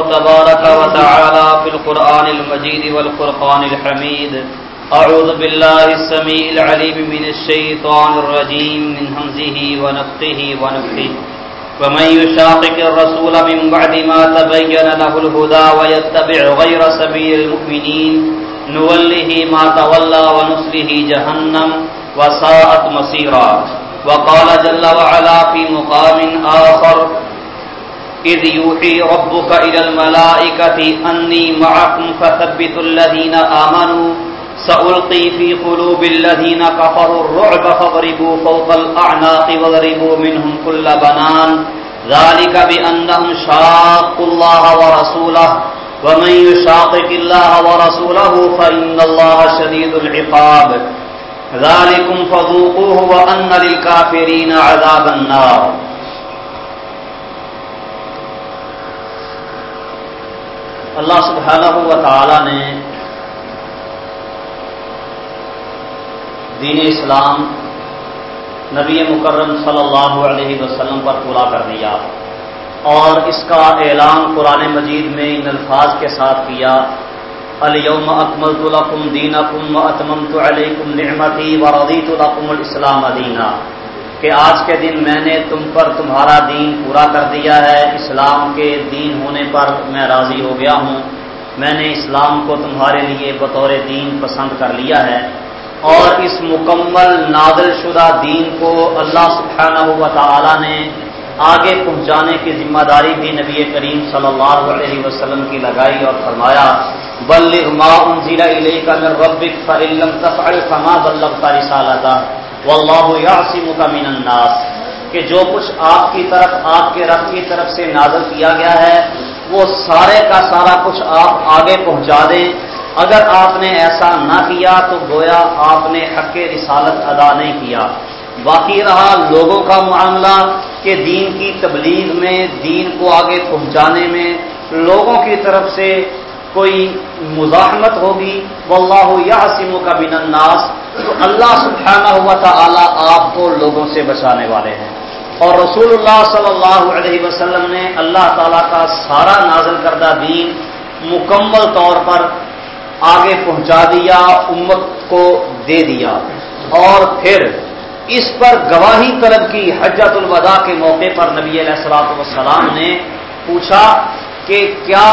تبارك وتعالى في القرآن المجيد والقرآن الحميد أعوذ بالله السميع العليم من الشيطان الرجيم من همزه ونفقه ونفقه ومن يشاقق الرسول من بعد ما تبين له الهدى ويتبع غير سبيل المؤمنين نوله ما تولى ونصله جهنم وساءت مصيرا وقال جل وعلا في مقام آخر إذ يوحي ربك إلى الملائكة أني معكم فثبتوا الذين آمنوا سألقي في قلوب الذين كفروا الرعب فاضربوا فوق الأعناق واضربوا منهم كل بنان ذلك بأنهم شاقوا الله ورسوله ومن يشاقق الله ورسوله فإن الله شديد العقاب ذلكم فذوقوه وأن للكافرين عذاب النار اللہ سبحانہ و تعالی نے دین اسلام نبی مکرم صلی اللہ علیہ وسلم پر پورا کر دیا اور اس کا اعلان قرآن مجید میں ان الفاظ کے ساتھ کیا، الیوم اکملت لکم دینکم و اتممت علیکم نعمتی و رضیت لکم الاسلام دینا. کہ آج کے دن میں نے تم پر تمہارا دین پورا کر دیا ہے، اسلام کے دین ہونے پر میں راضی ہو گیا ہوں۔ میں نے اسلام کو تمہارے لیے بطور دین پسند کر لیا ہے۔ اور اس مکمل نادل شدہ دین کو اللہ سبحانہ و تعالی نے آگے پہنچانے کی ذمہ داری بھی نبی کریم صلی اللہ علیہ وسلم کی لگائی اور فرمایا، بلغ ما انزل الیک من ربک فإن لم تفعل فما بلغت رسالته۔ واللہ یعصمک من الناس، کہ جو کچھ آپ کی طرف، آپ کے رب کی طرف سے نازل کیا گیا ہے، وہ سارے کا سارا کچھ آپ آگے پہنچا دیں۔ اگر آپ نے ایسا نہ کیا، تو گویا آپ نے حق رسالت ادا نہیں کیا۔ باقی رہا لوگوں کا معاملہ، کہ دین کی تبلیغ میں، دین کو آگے پہنچانے میں، لوگوں کی طرف سے کوئی مزاحمت ہوگی، واللہ یعصم کا بن الناس، تو اللہ سبحانہ ہوا تعالی آپ کو لوگوں سے بچانے والے ہیں۔ اور رسول اللہ صلی اللہ علیہ وسلم نے اللہ تعالیٰ کا سارا نازل کردہ دین مکمل طور پر آگے پہنچا دیا، امت کو دے دیا۔ اور پھر اس پر گواہی طلب کی حجت الوداع کے موقع پر نبی علیہ السلاۃ والسلام نے پوچھا کہ کیا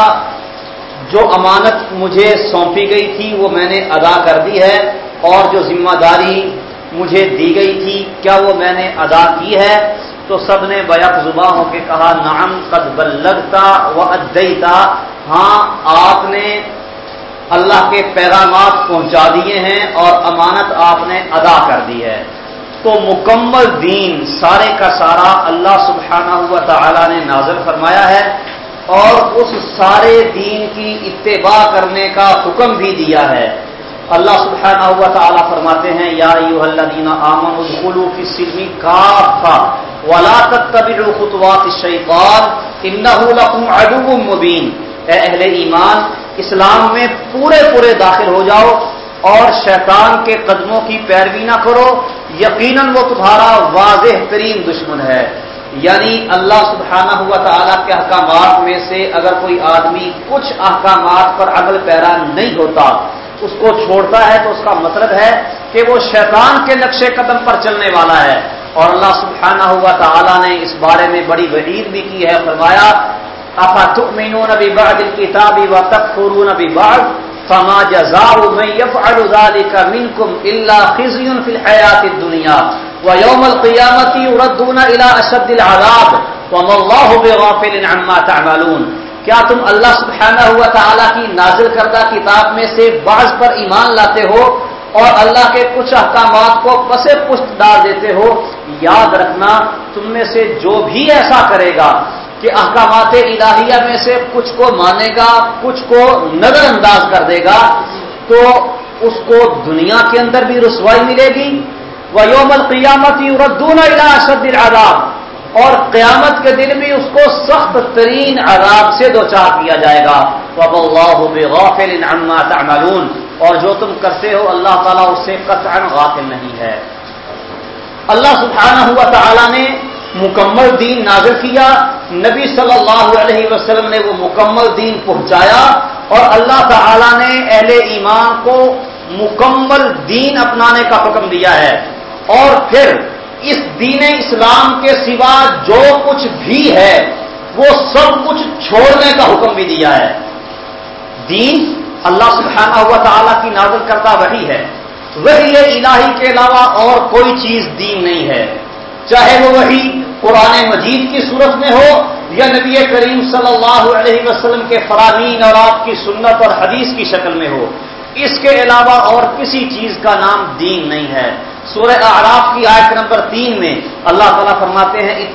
جو امانت مجھے سونپی گئی تھی وہ میں نے ادا کر دی ہے اور جو ذمہ داری مجھے دی گئی تھی کیا وہ میں نے ادا کی ہے؟ تو سب نے بیک زباں ہو کے کہا، نعم قد بلغتا و ادیتا۔ ہاں آپ نے اللہ کے پیغامات پہنچا دیے ہیں اور امانت آپ نے ادا کر دی ہے۔ تو مکمل دین، سارے کا سارا اللہ سبحانہ ہوا تعالی نے نازل فرمایا ہے۔ اور اس سارے دین کی اتباع کرنے کا حکم بھی دیا ہے۔ اللہ سبحانہ ہوا تعالی فرماتے ہیں، یا الذین آمنوا ادخلوا فی السلم کافہ ولا تتبعوا خطوات الشیطان انه لکم عدو مبین۔ اے اہل ایمان، اسلام میں پورے پورے داخل ہو جاؤ اور شیطان کے قدموں کی پیروی نہ کرو۔ یقیناً وہ تمہارا واضح ترین دشمن ہے۔ یعنی اللہ سبحانہ ہوا تعالیٰ کے احکامات میں سے اگر کوئی آدمی کچھ احکامات پر عمل پیرا نہیں ہوتا، اس کو چھوڑتا ہے تو اس کا مطلب ہے کہ وہ شیطان کے نقش قدم پر چلنے والا ہے۔ اور اللہ سبحانہ ہوا تعالیٰ نے اس بارے میں بڑی وعید بھی کی ہے، فرمایا افا تؤمنون ببعض الكتاب وتكفرون ببعض؟ فما جزاء من يفعل ذلك منكم الا خزي في الحياه الدنيا ويوم القيامه يردون الى اشد العذاب وما الله بغافل عما تعملون کیا تم اللہ سبحانہ ہوا تعالیٰ کی نازل کردہ کتاب میں سے بعض پر ایمان لاتے ہو اور اللہ کے کچھ احکامات کو پسے پشت ڈال دیتے ہو؟ یاد رکھنا تم میں سے جو بھی ایسا کرے گا کہ احکامات الہیہ میں سے کچھ کو مانے گا، کچھ کو نظر انداز کر دے گا، تو اس کو دنیا کے اندر بھی رسوائی ملے گی۔ وہ یوم القیامت ردون اشد العذاب۔ اور قیامت کے دن بھی اس کو سخت ترین عذاب سے دوچار کیا جائے گا۔ وب اللہ غافل عما تعملون۔ اور جو تم کرتے ہو، اللہ تعالیٰ اس سے قطعا غافل نہیں ہے۔ اللہ سبحانہ ہوا تعالیٰ نے مکمل دین نازل کیا، نبی صلی اللہ علیہ وسلم نے وہ مکمل دین پہنچایا اور اللہ تعالی نے اہل ایمان کو مکمل دین اپنانے کا حکم دیا ہے۔ اور پھر اس دین اسلام کے سوا جو کچھ بھی ہے، وہ سب کچھ چھوڑنے کا حکم بھی دیا ہے۔ دین اللہ سبحانہ ہوا تعالیٰ کی نازل کرتا وہی ہے۔ وہی الہی کے علاوہ اور کوئی چیز دین نہیں ہے۔ چاہے وہ وہی قرآن مجید کی صورت میں ہو یا نبی کریم صلی اللہ علیہ وسلم کے فرامین اور آپ کی سنت اور حدیث کی شکل میں ہو۔ اس کے علاوہ اور کسی چیز کا نام دین نہیں ہے۔ سورہ اعراف کی آیت نمبر تین میں اللہ تعالیٰ فرماتے ہیں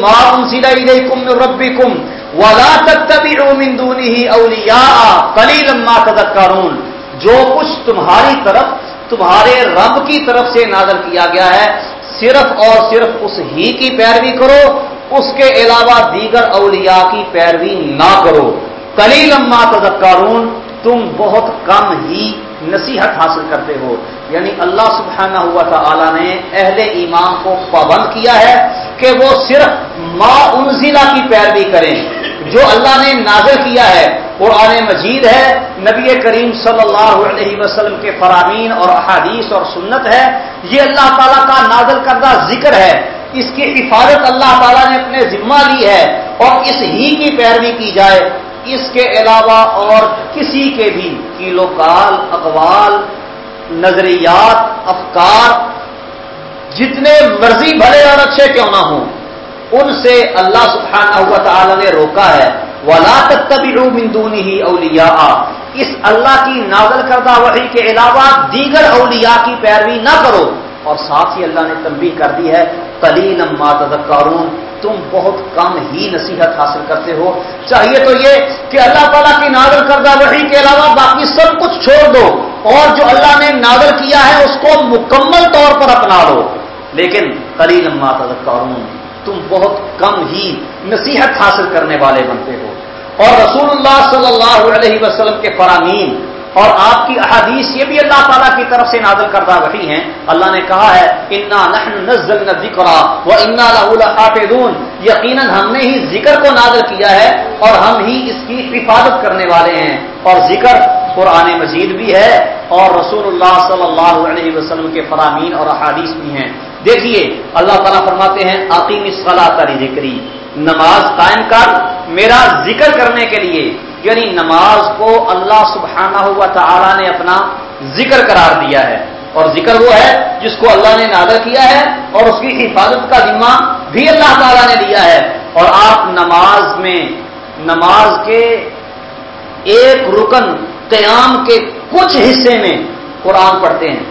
ما انزل الیکم من ربکم ولا تتبعوا من دونه اولیاء قلیلا ما تذکرون۔ جو کچھ تمہاری طرف، تمہارے رب کی طرف سے نازل کیا گیا ہے صرف اور صرف اس ہی کی پیروی کرو، اس کے علاوہ دیگر اولیاء کی پیروی نہ کرو۔ کلی لما تذکارون تم بہت کم ہی نصیحت حاصل کرتے ہو۔ یعنی اللہ سبحانہ ہوا تھا نے اہل ایمان کو پابند کیا ہے کہ وہ صرف ما انزلہ کی پیروی کریں۔ جو اللہ نے نازل کیا ہے، قرآن مجید ہے، نبی کریم صلی اللہ علیہ وسلم کے فرامین اور احادیث اور سنت ہے۔ یہ اللہ تعالیٰ کا نازل کردہ ذکر ہے۔ اس کی حفاظت اللہ تعالیٰ نے اپنے ذمہ لی ہے اور اس ہی کی پیروی کی جائے۔ اس کے علاوہ اور کسی کے بھی کیلو کال اقوال، نظریات، افکار، جتنے مرضی بھلے اور اچھے کیوں نہ ہوں، ان سے اللہ سبحانہ ہوا تعالی نے روکا ہے۔ ولا تتبعوا من دونه اولیاء اس اللہ کی نازل کردہ وحی کے علاوہ دیگر اولیاء کی پیروی نہ کرو۔ اور ساتھ ہی اللہ نے تنبیہ کر دی ہے قلیل ما تذکرون تم بہت کم ہی نصیحت حاصل کرتے ہو۔ چاہیے تو یہ کہ اللہ تعالیٰ کی نازل کردہ وحی کے علاوہ باقی سب کچھ چھوڑ دو اور جو اللہ نے نازل کیا ہے اس کو مکمل طور پر اپنا لو۔ لیکن قلیل ما تذکرون، تم بہت کم ہی نصیحت حاصل کرنے والے بنتے ہو۔ اور رسول اللہ صلی اللہ علیہ وسلم کے فرامین اور آپ کی احادیث یہ بھی اللہ تعالیٰ کی طرف سے نازل کردہ وہی ہیں۔ اللہ نے کہا ہے، انا نحن نزلنا ذکر و انا لحافظون۔ یقیناً ہم نے ہی ذکر کو نازل کیا ہے اور ہم ہی اس کی حفاظت کرنے والے ہیں۔ اور ذکر قرآن مجید بھی ہے اور رسول اللہ صلی اللہ علیہ وسلم کے فرامین اور احادیث بھی ہیں۔ دیکھیے، اللہ تعالیٰ فرماتے ہیں عقیم صلاح تاری ذکری نماز قائم کر، میرا ذکر کرنے کے لیے یعنی نماز کو اللہ سبحانہ ہوا تعالی نے اپنا ذکر قرار دیا ہے اور ذکر وہ ہے جس کو اللہ نے نادر کیا ہے اور اس کی حفاظت کا ذمہ بھی اللہ تعالیٰ نے لیا ہے اور آپ نماز میں نماز کے ایک رکن قیام کے کچھ حصے میں قرآن پڑھتے ہیں۔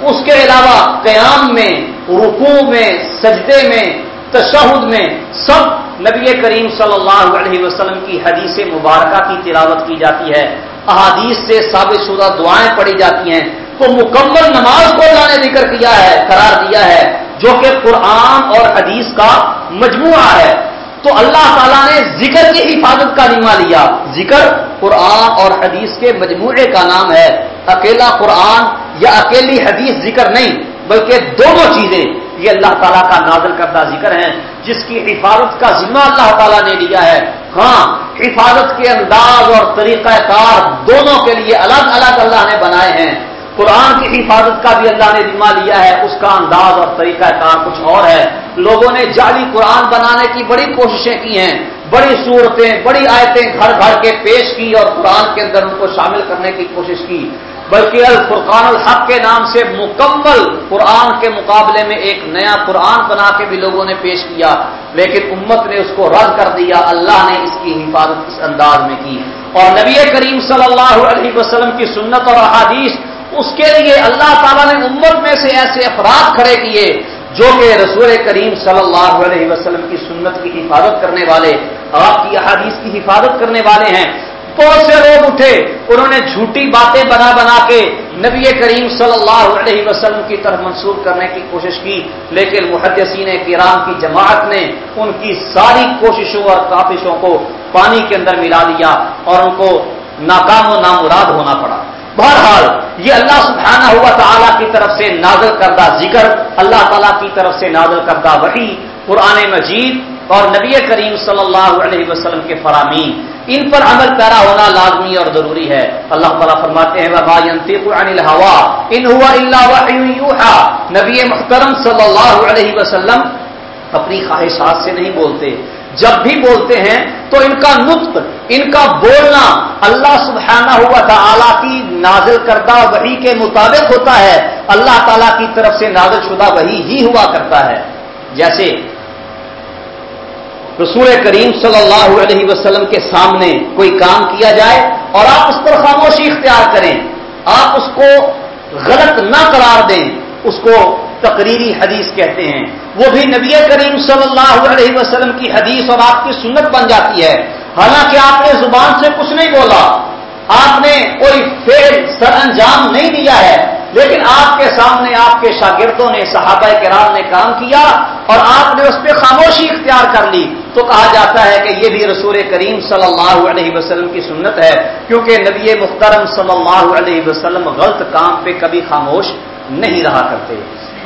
اس کے علاوہ قیام میں رکوع میں، سجدے میں تشہد میں سب نبی کریم صلی اللہ علیہ وسلم کی حدیث مبارکہ کی تلاوت کی جاتی ہے۔ احادیث سے ثابت شدہ دعائیں پڑھی جاتی ہیں۔ تو مکمل نماز کو اللہ نے ذکر کیا ہے، قرار دیا ہے، جو کہ قرآن اور حدیث کا مجموعہ ہے۔ تو اللہ تعالیٰ نے ذکر کی حفاظت کا ذمہ لیا۔ ذکر قرآن اور حدیث کے مجموعے کا نام ہے۔ اکیلا قرآن یا اکیلی حدیث ذکر نہیں، بلکہ دونوں چیزیں یہ اللہ تعالیٰ کا نازل کردہ ذکر ہیں، جس کی حفاظت کا ذمہ اللہ تعالیٰ نے لیا ہے۔ ہاں حفاظت کے انداز اور طریقہ کار دونوں کے لیے الگ الگ اللہ نے بنائے ہیں۔ قرآن کی حفاظت کا بھی اللہ نے ذمہ لیا ہے، اس کا انداز اور طریقہ کار کچھ اور ہے۔ لوگوں نے جعلی قرآن بنانے کی بڑی کوششیں کی ہیں۔ بڑی صورتیں، بڑی آیتیں گھر گھر کے پیش کی اور قرآن کے اندر ان کو شامل کرنے کی کوشش کی۔ بلکہ الفرقان الحق کے نام سے مکمل قرآن کے مقابلے میں ایک نیا قرآن بنا کے بھی لوگوں نے پیش کیا۔ لیکن امت نے اس کو رد کر دیا، اللہ نے اس کی حفاظت اس انداز میں کی۔ اور نبی کریم صلی اللہ علیہ وسلم کی سنت اور احادیث، اس کے لیے اللہ تعالیٰ نے امت میں سے ایسے افراد کھڑے کیے جو کہ رسول کریم صلی اللہ علیہ وسلم کی سنت کی حفاظت کرنے والے آپ کی احادیث کی حفاظت کرنے والے ہیں۔ بہت سے لوگ اٹھے، انہوں نے جھوٹی باتیں بنا بنا کے نبی کریم صلی اللہ علیہ وسلم کی طرف منسوخ کرنے کی کوشش کی۔ لیکن محدثین کرام کی جماعت نے ان کی ساری کوششوں اور کافشوں کو پانی کے اندر ملا دیا اور ان کو ناکام و نامراد ہونا پڑا۔ بہرحال، یہ اللہ سبحانہ ہوا تعالیٰ کی طرف سے نازل کردہ ذکر، اللہ تعالیٰ کی طرف سے نازل کردہ وحی قرآن مجید اور نبی کریم صلی اللہ علیہ وسلم کے فرامین، ان پر عمل پیرا ہونا لازمی اور ضروری ہے۔ اللہ تعالیٰ فرماتے ہیں ان ہوا نبی محترم صلی اللہ علیہ وسلم اپنی خواہشات سے نہیں بولتے۔ جب بھی بولتے ہیں تو ان کا نطق، ان کا بولنا اللہ سبحانہ ہوا تعالیٰ کی نازل کردہ وحی کے مطابق ہوتا ہے۔ اللہ تعالیٰ کی طرف سے نازل شدہ وہی ہی ہوا کرتا ہے۔ جیسے رسول کریم صلی اللہ علیہ وسلم کے سامنے کوئی کام کیا جائے اور آپ اس پر خاموشی اختیار کریں، آپ اس کو غلط نہ قرار دیں، اس کو تقریری حدیث کہتے ہیں۔ وہ بھی نبی کریم صلی اللہ علیہ وسلم کی حدیث اور آپ کی سنت بن جاتی ہے۔ حالانکہ آپ نے زبان سے کچھ نہیں بولا، آپ نے کوئی فیل سر انجام نہیں دیا ہے۔ لیکن آپ کے سامنے آپ کے شاگردوں نے، صحابہ کرام نے کام کیا اور آپ نے اس پہ خاموشی اختیار کر لی۔ تو کہا جاتا ہے کہ یہ بھی رسول کریم صلی اللہ علیہ وسلم کی سنت ہے، کیونکہ نبی محترم صلی اللہ علیہ وسلم غلط کام پہ کبھی خاموش نہیں رہا کرتے۔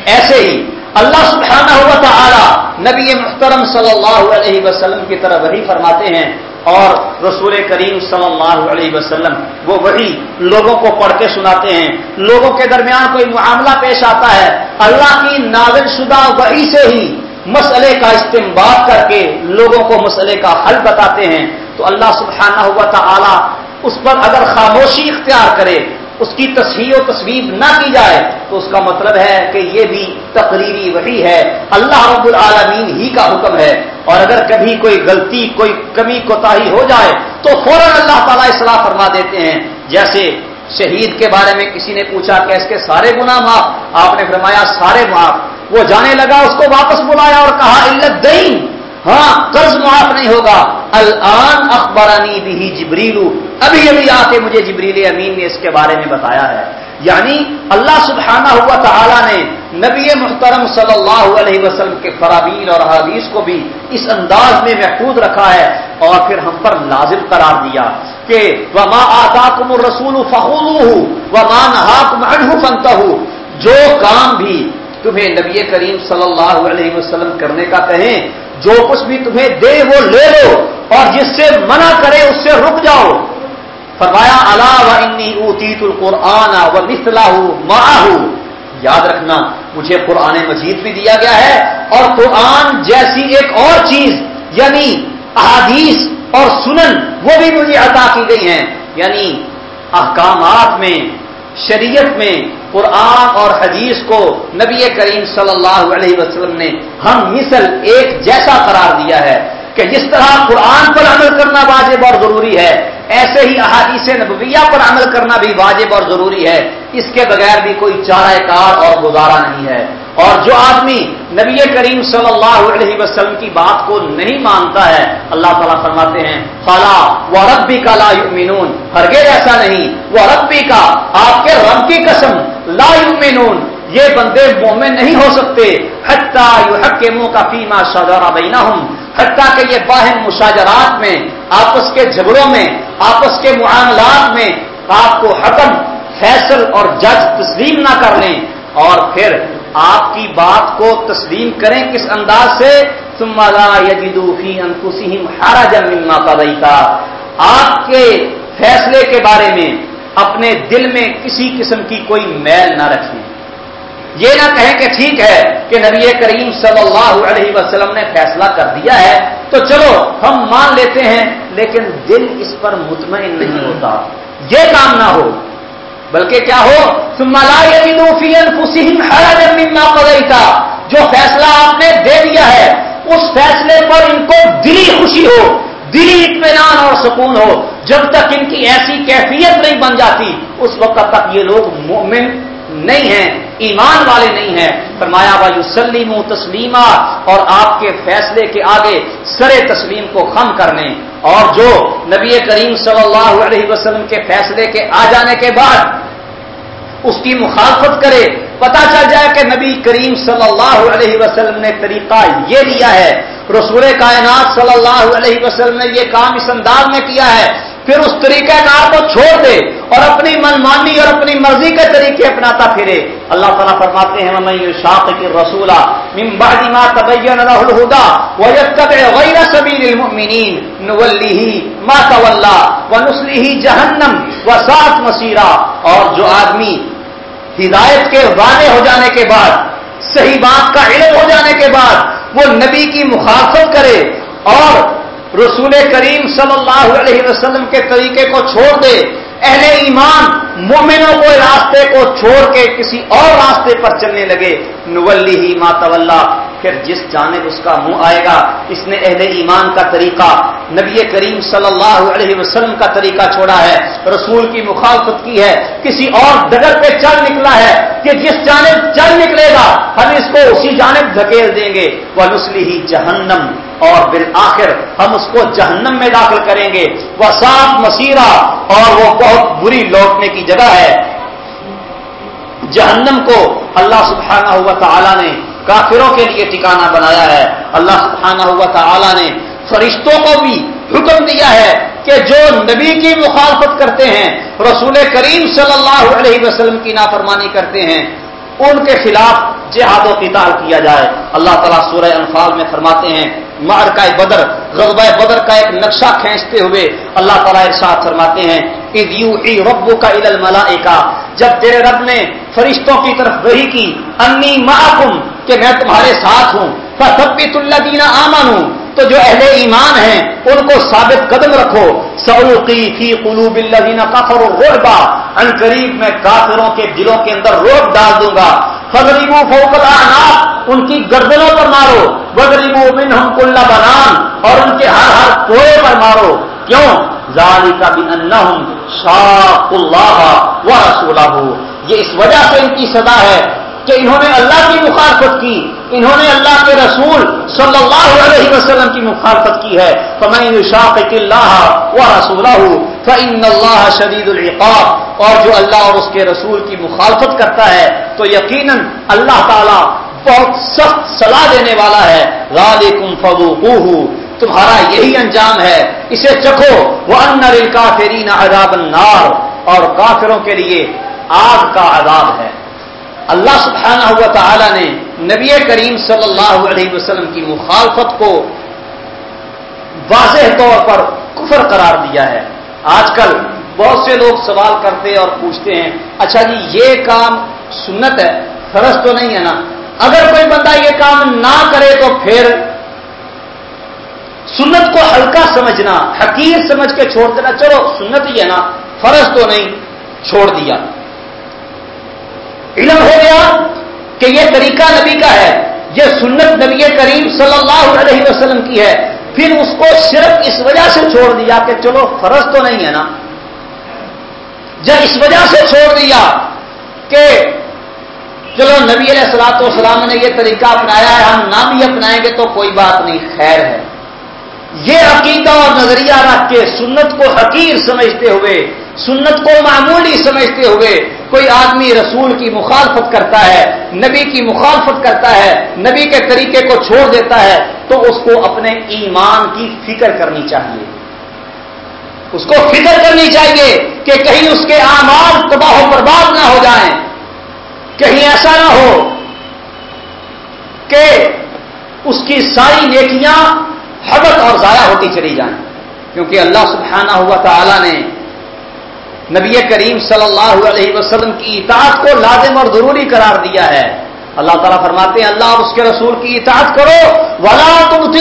ایسے ہی اللہ سبحانہ ہوا تھا نبی محترم صلی اللہ علیہ وسلم کی طرح وہی فرماتے ہیں اور رسول کریم صلی اللہ علیہ وسلم وہ وہی لوگوں کو پڑھ کے سناتے ہیں۔ لوگوں کے درمیان کوئی معاملہ پیش آتا ہے۔ اللہ کی نازل شدہ وہی سے ہی مسئلے کا استعمال کر کے لوگوں کو مسئلے کا حل بتاتے ہیں۔ تو اللہ سبحانہ ہوا تعالی اس پر اگر خاموشی اختیار کرے، اس کی تصحیح و تصویر نہ کی جائے تو اس کا مطلب ہے کہ یہ بھی تقریری وہی ہے۔ اللہ رب العالمین ہی کا حکم ہے۔ اور اگر کبھی کوئی غلطی، کوئی کمی کوتا ہو جائے تو فوراً اللہ تعالیٰ اصلاح فرما دیتے ہیں۔ جیسے شہید کے بارے میں کسی نے پوچھا کہ اس کے سارے گنا معاف؟ آپ نے فرمایا سارے معاف۔ وہ جانے لگا، اس کو واپس بلایا اور کہا علت دئی ہاں قرض معاف نہیں ہوگا۔ الان اخبارانی بھی جبریلو۔ ابھی ابھی آ کے مجھے جبریل امین نے اس کے بارے میں بتایا ہے۔ یعنی اللہ سبحانہ ہوا تعالیٰ نے نبی محترم صلی اللہ علیہ وسلم کے فرابین اور حادیث کو بھی اس انداز میں محفوظ رکھا ہے اور پھر ہم پر لازم قرار دیا کہ وما آتا کم رسول فخو وما نہا کم فنتا جو کام بھی تمہیں نبی کریم صلی اللہ علیہ وسلم کرنے کا کہیں، جو کچھ بھی تمہیں دے وہ لے لو اور جس سے منع کرے اس سے رک جاؤ۔ فرمایا اللہ و انی اوتیت القرآن و مسلح یاد رکھنا، مجھے قرآن مجید بھی دیا گیا ہے اور قرآن جیسی ایک اور چیز یعنی احادیث اور سنن، وہ بھی مجھے عطا کی گئی ہیں۔ یعنی احکامات میں، شریعت میں قرآن اور حدیث کو نبی کریم صلی اللہ علیہ وسلم نے ہم مثل ایک جیسا قرار دیا ہے کہ جس طرح قرآن پر عمل کرنا واجب اور ضروری ہے ایسے ہی احادیث نبویہ پر عمل کرنا بھی واجب اور ضروری ہے۔ اس کے بغیر بھی کوئی چارہ کار اور گزارا نہیں ہے۔ اور جو آدمی نبی کریم صلی اللہ علیہ وسلم کی بات کو نہیں مانتا ہے، اللہ تعالیٰ فرماتے ہیں فلا وہ ربی کا لا یؤمنون۔ ہرگز ایسا نہیں۔ وہ ربی کا آپ کے رب کی قسم، لا یؤمنون۔ یہ بندے مومن نہیں ہو سکتے۔ حتیٰ یو حق کے منہ کا فیما شاہجہ بینا ہوں حتیٰ کہ یہ باہم مشاجرات میں، آپس کے جھگڑوں میں، آپس کے معاملات میں آپ کو حکم، فیصل اور جج تسلیم نہ کر لیں۔ اور پھر آپ کی بات کو تسلیم کریں کس انداز سے؟ تم فی انفسہم حرجا مما قضیتا۔ آپ کے فیصلے کے بارے میں اپنے دل میں کسی قسم کی کوئی میل نہ رکھیں۔ یہ نہ کہیں کہ ٹھیک ہے کہ نبی کریم صلی اللہ علیہ وسلم نے فیصلہ کر دیا ہے، تو چلو ہم مان لیتے ہیں، لیکن دل اس پر مطمئن نہیں ہوتا۔ یہ کام نہ ہو، بلکہ کیا ہو؟ جو فیصلہ آپ نے دے دیا ہے، اس فیصلے پر ان کو دلی خوشی ہو، دلی اطمینان اور سکون ہو۔ جب تک ان کی ایسی کیفیت نہیں بن جاتی، اس وقت تک یہ لوگ مومن نہیں ہیں، ایمان والے نہیں ہیں۔ فرمایا بھائی سلیم و تسلیمہ اور آپ کے فیصلے کے آگے سر تسلیم کو خم کرنے اور جو نبی کریم صلی اللہ علیہ وسلم کے فیصلے کے آ جانے کے بعد اس کی مخالفت کرے پتا چل جائے کہ نبی کریم صلی اللہ علیہ وسلم نے طریقہ یہ لیا ہے۔ رسول کائنات صلی اللہ علیہ وسلم نے یہ کام اس انداز میں کیا ہے پھر اس طریقہ کار کو چھوڑ دے اور اپنی منمانی اور اپنی مرضی کے طریقے اپناتا پھرے۔ اللہ تعالیٰ فرماتے ہیں میں شاق کی رسولہ جہنم و سات مسیرہ اور جو آدمی ہدایت کے واضح ہو جانے کے بعد، صحیح بات کا علم ہو جانے کے بعد، وہ نبی کی مخالفت کرے اور رسول کریم صلی اللہ علیہ وسلم کے طریقے کو چھوڑ دے، اہل ایمان مومنوں کو راستے کو چھوڑ کے کسی اور راستے پر چلنے لگے۔ نولی ہی ماتولہ پھر جس جانب اس کا منہ آئے گا، اس نے اہل ایمان کا طریقہ، نبی کریم صلی اللہ علیہ وسلم کا طریقہ چھوڑا ہے۔ رسول کی مخالفت کی ہے، کسی اور ڈگر پہ چل نکلا ہے کہ جس جانب چل نکلے گا، ہم اس کو اسی جانب دھکیل دیں گے۔ وہ نسلی ہی جہنم اور بالآخر ہم اس کو جہنم میں داخل کریں گے۔ وہ صاف مسیرہ اور وہ بہت بری لوٹنے کی جگہ ہے۔ جہنم کو اللہ سبحانہ ہوا تعالیٰ نے کافروں کے لیے ٹھکانا بنایا ہے۔ اللہ سبحانہ ہوا تعالیٰ نے فرشتوں کو بھی حکم دیا ہے کہ جو نبی کی مخالفت کرتے ہیں، رسول کریم صلی اللہ علیہ وسلم کی نافرمانی کرتے ہیں ان کے خلاف جہاد و قتال کیا جائے۔ اللہ تعالیٰ سورہ انفال میں فرماتے ہیں مار بدر غزبۂ بدر کا ایک نقشہ کھینچتے ہوئے اللہ تعالیٰ ارشاد فرماتے ہیں ربو کا عید الملا جب تیرے رب نے فرشتوں کی طرف وہی کی، انی محکم کہ میں تمہارے ساتھ ہوں۔ فبت اللہ دینا آمن ہوں تو جو اہل ایمان ہیں، ان کو ثابت قدم رکھو۔ سعوقی فی قلوب الذین کفروا الرعب۔ ان قریب میں کافروں کے دلوں کے اندر روب ڈال دوں گا۔ فضریبو فوق الاعناق ان کی گردنوں پر مارو۔ وضریبو منہم کل بنان۔ اور ان کے ہر ہر کوئے پر مارو۔ کیوں؟ ذالک بانہم شاق اللہ ورسولہ یہ اس وجہ سے ان کی صدا ہے کہ انہوں نے اللہ کی مخالفت کی۔ انہوں نے اللہ کے رسول صلی اللہ علیہ وسلم کی مخالفت کی ہے۔ فمین شاق اللہ و رسول فعن اللہ شدید العقاب۔ اور جو اللہ اور اس کے رسول کی مخالفت کرتا ہے، تو یقیناً اللہ تعالی بہت سخت صلاح دینے والا ہے۔ ذالکم فضوقوہ تمہارا یہی انجام ہے۔ اسے چکھو۔ وہ ان للکافرین عذاب النار۔ اور کافروں کے لیے آگ کا عذاب ہے۔ اللہ سبحانہ ہوا تعالی نے نبی کریم صلی اللہ علیہ وسلم کی مخالفت کو واضح طور پر کفر قرار دیا ہے۔ آج کل بہت سے لوگ سوال کرتے اور پوچھتے ہیں اچھا جی یہ کام سنت ہے، فرض تو نہیں ہے نا؟ اگر کوئی بندہ یہ کام نہ کرے تو پھر سنت کو ہلکا سمجھنا، حقیر سمجھ کے چھوڑ دینا، چلو سنت ہی ہے نا، فرض تو نہیں، چھوڑ دیا۔ علم ہو گیا کہ یہ طریقہ نبی کا ہے، یہ سنت نبی کریم صلی اللہ علیہ وسلم کی ہے۔ پھر اس کو صرف اس وجہ سے چھوڑ دیا کہ چلو فرض تو نہیں ہے نا۔ جب اس وجہ سے چھوڑ دیا کہ چلو نبی علیہ السلاط والسلام نے یہ طریقہ اپنایا ہے، ہم نہ بھی اپنائیں گے تو کوئی بات نہیں، خیر ہے۔ یہ عقیدہ اور نظریہ رکھ کے سنت کو حقیر سمجھتے ہوئے، سنت کو معمولی سمجھتے ہوئے کوئی آدمی رسول کی مخالفت کرتا ہے، نبی کی مخالفت کرتا ہے، نبی کے طریقے کو چھوڑ دیتا ہے، تو اس کو اپنے ایمان کی فکر کرنی چاہیے۔ اس کو فکر کرنی چاہیے کہ کہیں اس کے اعمال تباہ و برباد نہ ہو جائیں۔ کہیں ایسا نہ ہو کہ اس کی ساری نیکیاں حبت اور ضائع ہوتی چلی جائیں۔ کیونکہ اللہ سبحانہ ہوا تعالی نے نبی کریم صلی اللہ علیہ وسلم کی اطاعت کو لازم اور ضروری قرار دیا ہے۔ اللہ تعالیٰ فرماتے ہیں، اللہ اور اس کے رسول کی اطاعت کرو۔ ولا تم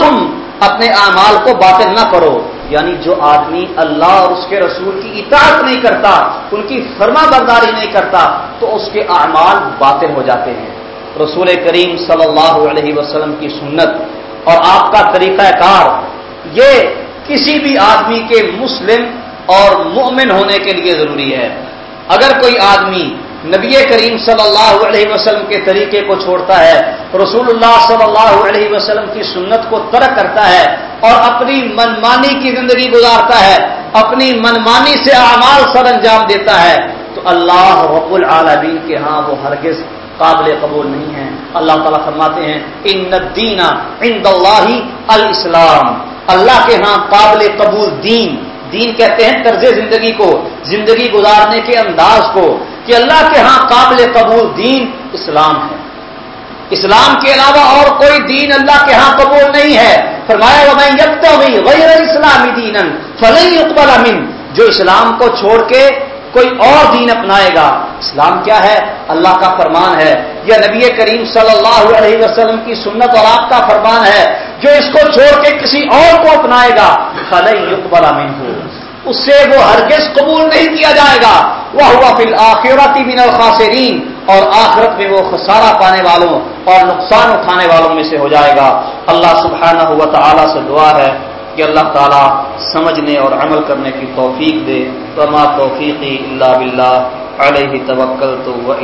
تم اپنے اعمال کو باطل نہ کرو۔ یعنی جو آدمی اللہ اور اس کے رسول کی اطاعت نہیں کرتا، ان کی فرما برداری نہیں کرتا، تو اس کے اعمال باطل ہو جاتے ہیں۔ رسول کریم صلی اللہ علیہ وسلم کی سنت اور آپ کا طریقہ کار، یہ کسی بھی آدمی کے مسلم اور مؤمن ہونے کے لیے ضروری ہے۔ اگر کوئی آدمی نبی کریم صلی اللہ علیہ وسلم کے طریقے کو چھوڑتا ہے رسول اللہ صلی اللہ علیہ وسلم کی سنت کو ترک کرتا ہے اور اپنی منمانی کی زندگی گزارتا ہے، اپنی منمانی سے اعمال سر انجام دیتا ہے، تو اللہ رب العالمین کے ہاں وہ ہرگز قابل قبول نہیں ہے۔ اللہ تعالیٰ فرماتے ہیں، ان عند اللہ الاسلام اللہ کے ہاں قابل قبول دین۔ دین کہتے ہیں طرز زندگی کو، زندگی گزارنے کے انداز کو، کہ اللہ کے ہاں قابل قبول دین اسلام ہے۔ اسلام کے علاوہ اور کوئی دین اللہ کے ہاں قبول نہیں ہے۔ فرمایا وہ غیر اسلامی دین فلئی اقبال امین جو اسلام کو چھوڑ کے کوئی اور دین اپنائے گا۔ اسلام کیا ہے؟ اللہ کا فرمان ہے۔ یا نبی کریم صلی اللہ علیہ وسلم کی سنت اور آپ کا فرمان ہے۔ جو اس کو چھوڑ کے کسی اور کو اپنائے گا فلئی اقبال ہو اس سے وہ ہرگز قبول نہیں کیا جائے گا۔ وہ ہوا فل آخرتی من الخاصرین اور آخرت میں وہ خسارہ پانے والوں اور نقصان اٹھانے والوں میں سے ہو جائے گا۔ اللہ سبحانہ ہوا تعالیٰ سے دعا ہے۔ کہ اللہ تعالیٰ سمجھنے اور عمل کرنے کی توفیق دے۔ تو توفیقی اللہ بلّہ علیہ توکل تو وہ